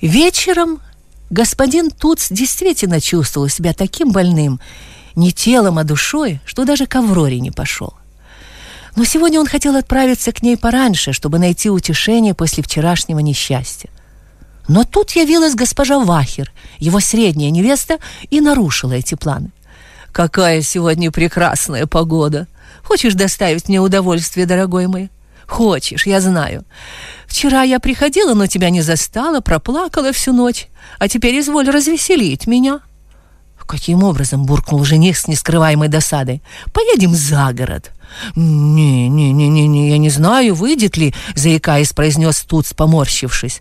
Вечером господин Туц действительно чувствовал себя таким больным, не телом, а душой, что даже к Авроре не пошел. Но сегодня он хотел отправиться к ней пораньше, чтобы найти утешение после вчерашнего несчастья. Но тут явилась госпожа Вахер, его средняя невеста, и нарушила эти планы. «Какая сегодня прекрасная погода! Хочешь доставить мне удовольствие, дорогой мой?» «Хочешь, я знаю. Вчера я приходила, но тебя не застала, проплакала всю ночь. А теперь изволь развеселить меня». «Каким образом?» — буркнул жених с нескрываемой досадой. «Поедем за город». «Не-не-не-не, я не знаю, выйдет ли», — заикаясь, произнес Туц, поморщившись.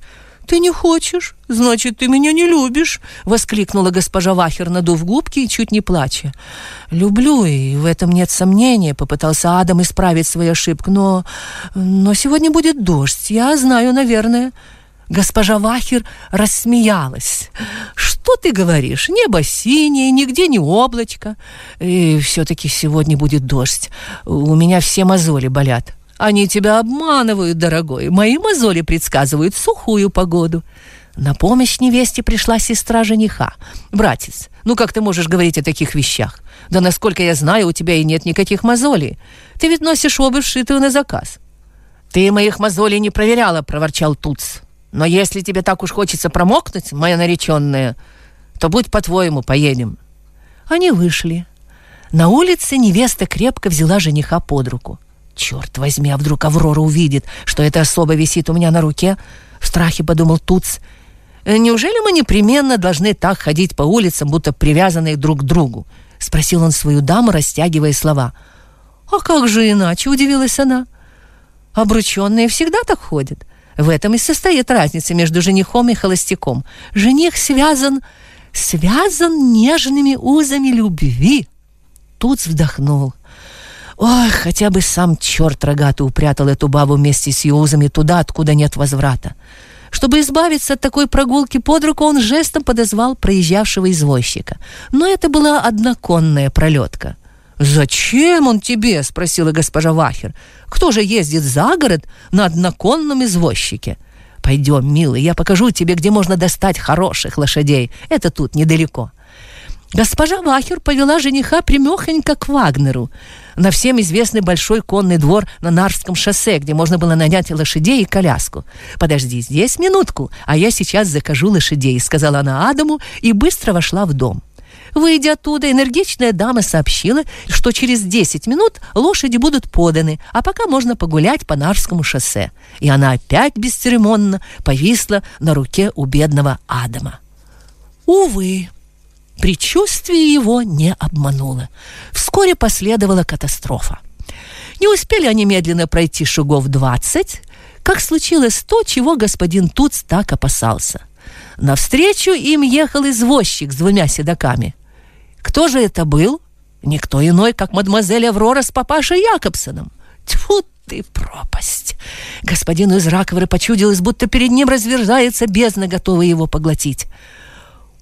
«Ты не хочешь? Значит, ты меня не любишь!» — воскликнула госпожа Вахер, надув губки и чуть не плача. «Люблю, и в этом нет сомнения», — попытался Адам исправить свою ошибку. «Но... но сегодня будет дождь, я знаю, наверное». Госпожа Вахер рассмеялась. «Что ты говоришь? Небо синее, нигде не облачко. И все-таки сегодня будет дождь. У меня все мозоли болят». Они тебя обманывают, дорогой. Мои мозоли предсказывают сухую погоду. На помощь невесте пришла сестра жениха. Братец, ну как ты можешь говорить о таких вещах? Да насколько я знаю, у тебя и нет никаких мозолей. Ты ведь носишь обувь, шитую на заказ. Ты моих мозолей не проверяла, проворчал Туц. Но если тебе так уж хочется промокнуть, моя нареченная, то будь по-твоему, поедем. Они вышли. На улице невеста крепко взяла жениха под руку. Черт возьми, а вдруг Аврора увидит, что эта особа висит у меня на руке? В страхе подумал Туц. «Э, неужели мы непременно должны так ходить по улицам, будто привязанные друг к другу? Спросил он свою даму, растягивая слова. А как же иначе, удивилась она. Обрученные всегда так ходят. В этом и состоит разница между женихом и холостяком. Жених связан, связан нежными узами любви. Туц вздохнул. Ой, хотя бы сам черт рогатый упрятал эту бабу вместе с юзами туда, откуда нет возврата. Чтобы избавиться от такой прогулки под руку, он жестом подозвал проезжавшего извозчика. Но это была одноконная пролетка. «Зачем он тебе?» — спросила госпожа Вахер. «Кто же ездит за город на одноконном извозчике?» «Пойдем, милый, я покажу тебе, где можно достать хороших лошадей. Это тут недалеко». Госпожа Вахер повела жениха примехонько к Вагнеру на всем известный большой конный двор на Нарвском шоссе, где можно было нанять лошадей и коляску. «Подожди здесь минутку, а я сейчас закажу лошадей», — сказала она Адаму и быстро вошла в дом. Выйдя оттуда, энергичная дама сообщила, что через 10 минут лошади будут поданы, а пока можно погулять по Нарвскому шоссе. И она опять бесцеремонно повисла на руке у бедного Адама. Увы, Предчувствие его не обмануло. Вскоре последовала катастрофа. Не успели они медленно пройти шагов двадцать, как случилось то, чего господин Туц так опасался. Навстречу им ехал извозчик с двумя седаками. Кто же это был? Никто иной, как мадемуазель Аврора с папашей Якобсоном. Тьфу ты, пропасть! Господину из Раковры почудилось, будто перед ним разверзается бездна, готовая его поглотить.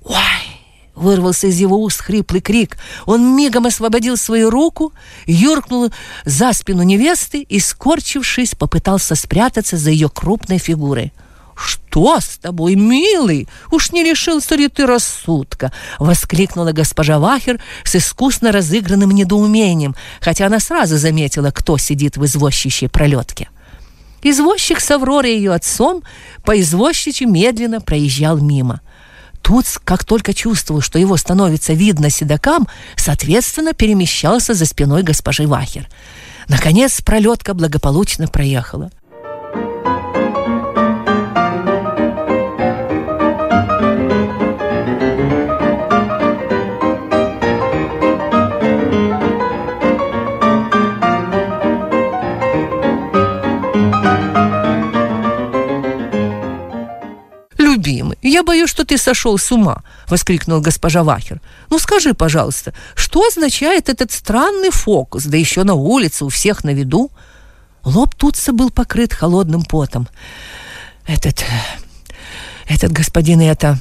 Ой! Вырвался из его уст хриплый крик. Он мигом освободил свою руку, юркнул за спину невесты и, скорчившись, попытался спрятаться за ее крупной фигурой. «Что с тобой, милый? Уж не лишился ли ты рассудка?» — воскликнула госпожа Вахер с искусно разыгранным недоумением, хотя она сразу заметила, кто сидит в извозчищей пролетке. Извозчик с Авророй и ее отцом по извозчичу медленно проезжал мимо. Туц, как только чувствовал, что его становится видно седокам, соответственно, перемещался за спиной госпожи Вахер. Наконец, пролетка благополучно проехала. Ты сошел с ума!» — воскликнула госпожа Вахер. «Ну скажи, пожалуйста, что означает этот странный фокус, да еще на улице, у всех на виду?» Лоб Тутса был покрыт холодным потом. «Этот... этот господин и эта...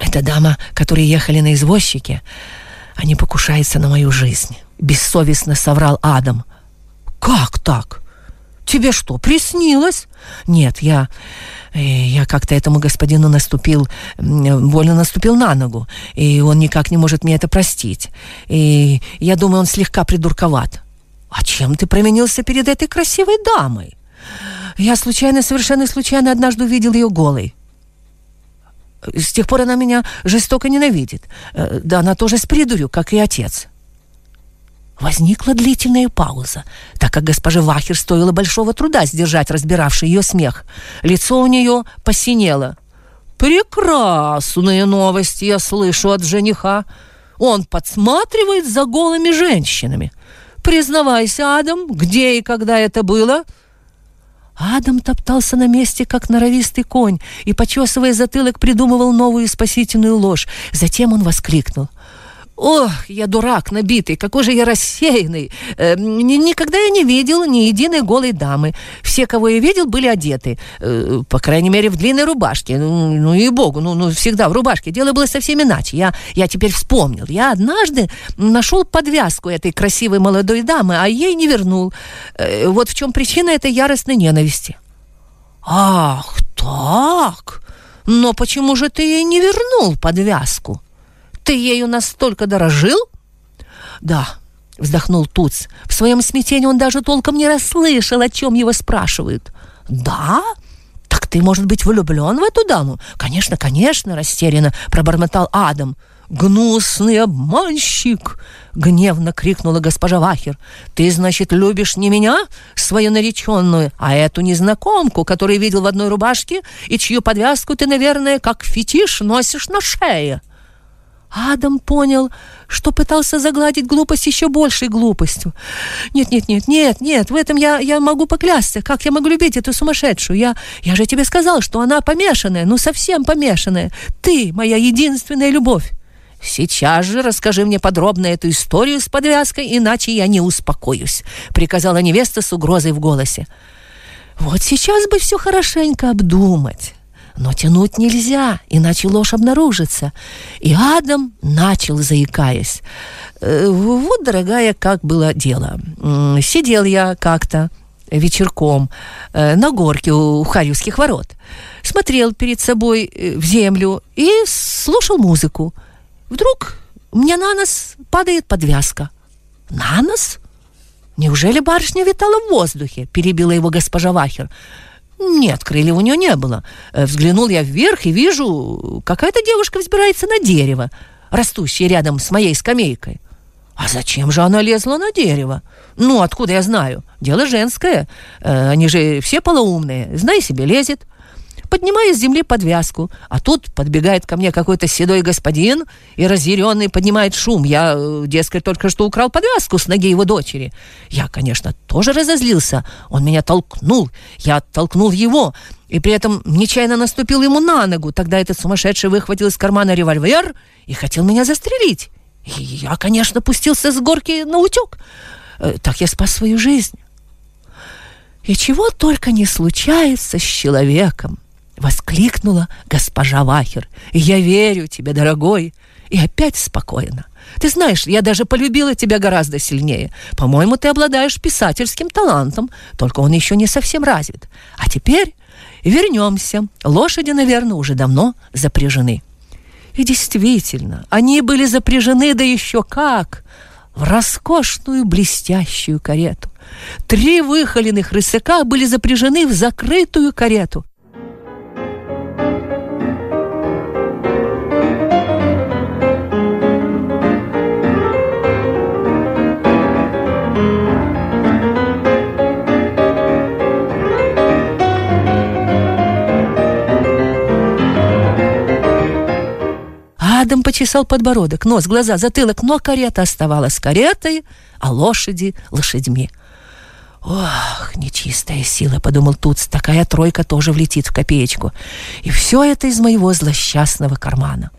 эта дама, которые ехали на извозчике, они покушаются на мою жизнь», — бессовестно соврал Адам. «Как так? Тебе что, приснилось? Нет, я... э, Я как-то этому господину наступил, больно наступил на ногу, и он никак не может мне это простить. И я думаю, он слегка придурковат. А чем ты променился перед этой красивой дамой? Я случайно, совершенно случайно однажды увидел ее голой. С тех пор она меня жестоко ненавидит. Э, Да она тоже с придурью, как и отец. Возникла длительная пауза, так как госпоже Вахер стоило большого труда сдержать разбиравший ее смех. Лицо у нее посинело. «Прекрасные новости я слышу от жениха. Он подсматривает за голыми женщинами. Признавайся, Адам, где и когда это было?» Адам топтался на месте, как норовистый конь, и, почесывая затылок, придумывал новую спасительную ложь. Затем он воскликнул. «Ох, я дурак набитый, какой же я рассеянный! Э, ни- никогда я не видел ни единой голой дамы. Все, кого я видел, были одеты. Э, по крайней мере, в длинной рубашке. Ну, ну и богу, ну, ну всегда в рубашке. Дело было совсем иначе. Я, я теперь вспомнил. Я однажды нашел подвязку этой красивой молодой дамы, а ей не вернул. Э, вот в чем причина этой яростной ненависти. «Ах, так? Но почему же ты ей не вернул подвязку? Ты ею настолько дорожил?» «Да», — вздохнул Туц. В своем смятении он даже толком не расслышал, о чем его спрашивают. «Да? Так ты, может быть, влюблен в эту даму?» «Конечно, конечно», — растерянно пробормотал Адам. «Гнусный обманщик!» — гневно крикнула госпожа Вахер. «Ты, значит, любишь не меня, свою нареченную, а эту незнакомку, которую видел в одной рубашке, и чью подвязку ты, наверное, как фетиш носишь на шее?» Адам понял, что пытался загладить глупость еще большей глупостью. Нет, нет, нет, нет, нет, в этом я, я могу поклясться. Как я могу любить эту сумасшедшую? Я, я же тебе сказал, что она помешанная, ну совсем помешанная. Ты моя единственная любовь. Сейчас же расскажи мне подробно эту историю с подвязкой, иначе я не успокоюсь, приказала невеста с угрозой в голосе. Вот сейчас бы все хорошенько обдумать. Но тянуть нельзя, иначе ложь обнаружится. И Адам начал, заикаясь. «Э, Вот, дорогая, как было дело. Сидел я как-то вечерком э, на горке у Харьевских ворот. Смотрел перед собой э, в землю и слушал музыку. Вдруг мне на нос падает подвязка. На нос? Неужели барышня витала в воздухе? Перебила его госпожа Вахер. Нет, крыльев у нее не было. Э, Взглянул я вверх и вижу, какая-то девушка взбирается на дерево, растущее рядом с моей скамейкой. А зачем же она лезла на дерево? Ну, откуда я знаю? Дело женское. Э, Они же все полоумные. Знай себе, лезет. Поднимаю с земли подвязку, а тут подбегает ко мне какой-то седой господин и разъяренный поднимает шум. Я, э, дескать, только что украл подвязку с ноги его дочери. Я, конечно, тоже разозлился. Он меня толкнул, я оттолкнул его, и при этом нечаянно наступил ему на ногу. Тогда этот сумасшедший выхватил из кармана револьвер и хотел меня застрелить. И я, конечно, пустился с горки на утек. Э, Так я спас свою жизнь. И чего только не случается с человеком, воскликнула госпожа Вахер. Я верю тебе, дорогой, и опять спокойно. Ты знаешь, я даже полюбила тебя гораздо сильнее. По-моему, ты обладаешь писательским талантом, только он еще не совсем развит. А теперь вернемся. Лошади, наверное, уже давно запряжены. И действительно, они были запряжены, да еще как, в роскошную блестящую карету. Три выхоленных рысака были запряжены в закрытую карету. Адам почесал подбородок, нос, глаза, затылок, но карета оставалась каретой, а лошади — лошадьми. «Ох, нечистая сила», — подумал Туц, — «такая тройка тоже влетит в копеечку. И все это из моего злосчастного кармана».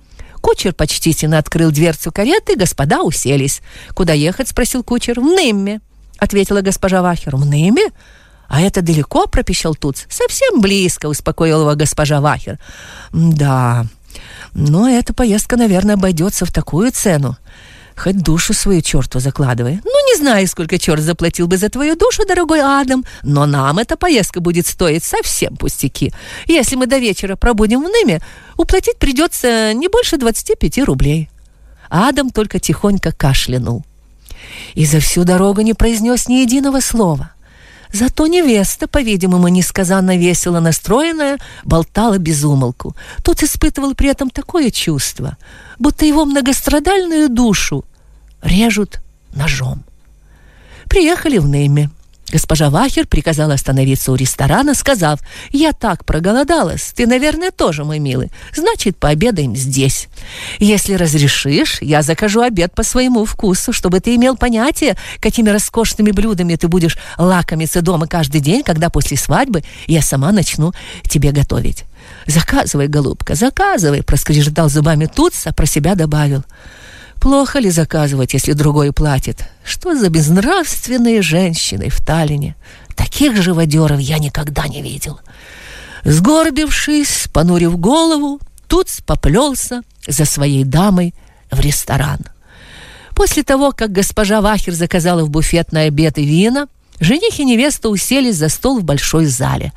Кучер почтительно открыл дверцу кареты, господа уселись. «Куда ехать?» — спросил кучер. «В Нимме», — ответила госпожа Вахер. «В Нимме? А это далеко?» — пропищал Туц. «Совсем близко», — успокоила его госпожа Вахер. «Да, но эта поездка, наверное, обойдется в такую цену. Хоть душу свою черту закладывай. Ну, не знаю, сколько черт заплатил бы за твою душу, дорогой Адам, но нам эта поездка будет стоить совсем пустяки. Если мы до вечера пробудем в Ныме, уплатить придется не больше 25 рублей. Адам только тихонько кашлянул. И за всю дорогу не произнес ни единого слова. Зато невеста, по-видимому, несказанно весело настроенная, болтала без умолку. Тот испытывал при этом такое чувство, будто его многострадальную душу режут ножом. Приехали в Нейме. Госпожа Вахер приказала остановиться у ресторана, сказав, «Я так проголодалась, ты, наверное, тоже, мой милый. Значит, пообедаем здесь. Если разрешишь, я закажу обед по своему вкусу, чтобы ты имел понятие, какими роскошными блюдами ты будешь лакомиться дома каждый день, когда после свадьбы я сама начну тебе готовить». «Заказывай, голубка, заказывай», — проскрежетал зубами Туц, а про себя добавил — Плохо ли заказывать, если другой платит? Что за безнравственные женщины в Таллине? Таких живодеров я никогда не видел. Сгорбившись, понурив голову, тут поплелся за своей дамой в ресторан. После того, как госпожа Вахер заказала в буфет на обед и вина, жених и невеста уселись за стол в большой зале.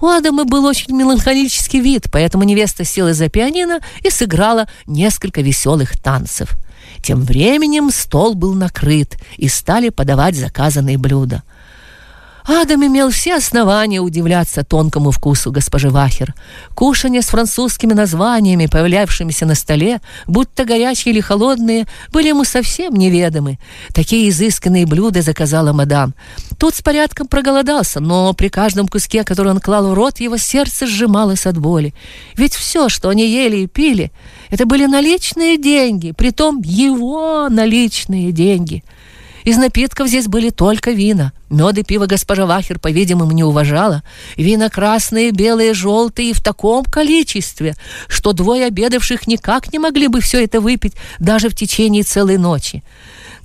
У Адама был очень меланхолический вид, поэтому невеста села за пианино и сыграла несколько веселых танцев – тем временем стол был накрыт, и стали подавать заказанные блюда. Адам имел все основания удивляться тонкому вкусу госпожи Вахер. Кушанья с французскими названиями, появлявшимися на столе, будь то горячие или холодные, были ему совсем неведомы. Такие изысканные блюда заказала мадам. Тот с порядком проголодался, но при каждом куске, который он клал в рот, его сердце сжималось от боли. Ведь все, что они ели и пили, это были наличные деньги, притом его наличные деньги — из напитков здесь были только вина. Мед и пиво госпожа Вахер, по-видимому, не уважала. Вина красные, белые, желтые в таком количестве, что двое обедавших никак не могли бы все это выпить даже в течение целой ночи.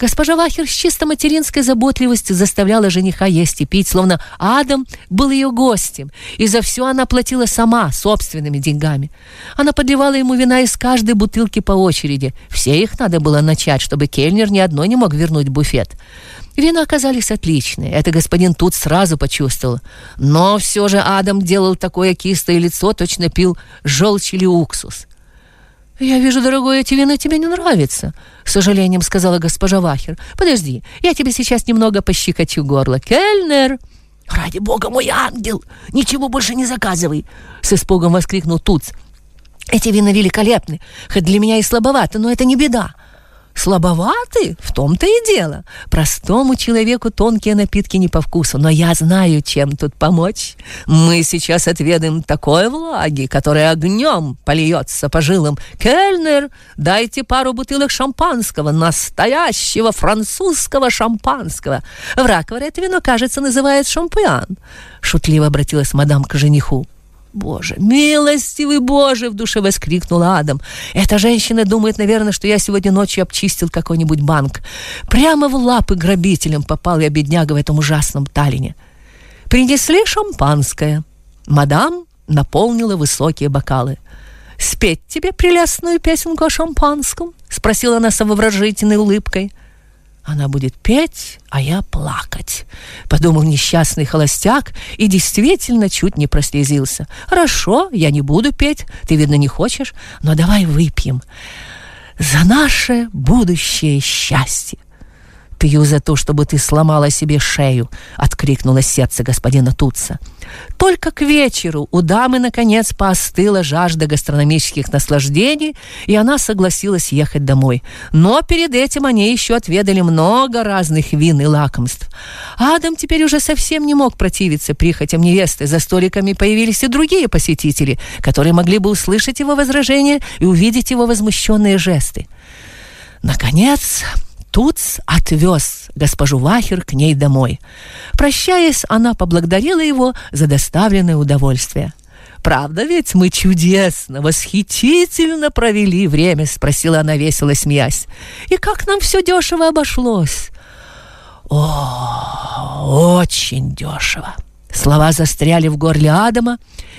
Госпожа Вахер с чисто материнской заботливостью заставляла жениха есть и пить, словно Адам был ее гостем, и за все она платила сама, собственными деньгами. Она подливала ему вина из каждой бутылки по очереди. Все их надо было начать, чтобы кельнер ни одной не мог вернуть буфет. Вина оказались отличные, это господин тут сразу почувствовал. Но все же Адам делал такое кистое лицо, точно пил желчь или уксус. «Я вижу, дорогой, эти вина тебе не нравятся», — с сожалением сказала госпожа Вахер. «Подожди, я тебе сейчас немного пощекочу горло. Кельнер!» «Ради бога, мой ангел! Ничего больше не заказывай!» — с испугом воскликнул Туц. «Эти вина великолепны, хоть для меня и слабоваты, но это не беда. Слабоваты? В том-то и дело. Простому человеку тонкие напитки не по вкусу, но я знаю, чем тут помочь. Мы сейчас отведаем такой влаги, которая огнем польется по жилам. Кельнер, дайте пару бутылок шампанского, настоящего французского шампанского. В Раковаре это вино, кажется, называют шампуян. Шутливо обратилась мадам к жениху. Боже, милостивый Боже, в душе воскликнул Адам. Эта женщина думает, наверное, что я сегодня ночью обчистил какой-нибудь банк. Прямо в лапы грабителям попал я, бедняга, в этом ужасном Таллине. Принесли шампанское. Мадам наполнила высокие бокалы. «Спеть тебе прелестную песенку о шампанском?» — спросила она с воображительной улыбкой. Она будет петь, а я плакать, подумал несчастный холостяк и действительно чуть не прослезился. Хорошо, я не буду петь, ты, видно, не хочешь, но давай выпьем за наше будущее счастье. «Пью за то, чтобы ты сломала себе шею», — откликнуло сердце господина Туца. Только к вечеру у дамы, наконец, поостыла жажда гастрономических наслаждений, и она согласилась ехать домой. Но перед этим они еще отведали много разных вин и лакомств. Адам теперь уже совсем не мог противиться прихотям невесты. За столиками появились и другие посетители, которые могли бы услышать его возражения и увидеть его возмущенные жесты. Наконец, Туц отвез госпожу Вахер к ней домой. Прощаясь, она поблагодарила его за доставленное удовольствие. «Правда ведь мы чудесно, восхитительно провели время?» — спросила она весело, смеясь. «И как нам все дешево обошлось?» «О, очень дешево!» Слова застряли в горле Адама,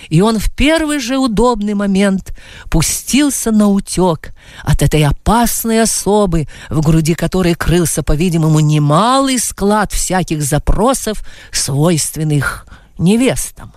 и он в первый же удобный момент пустился на утек от этой опасной особы, в груди которой крылся, по-видимому, немалый склад всяких запросов, свойственных невестам.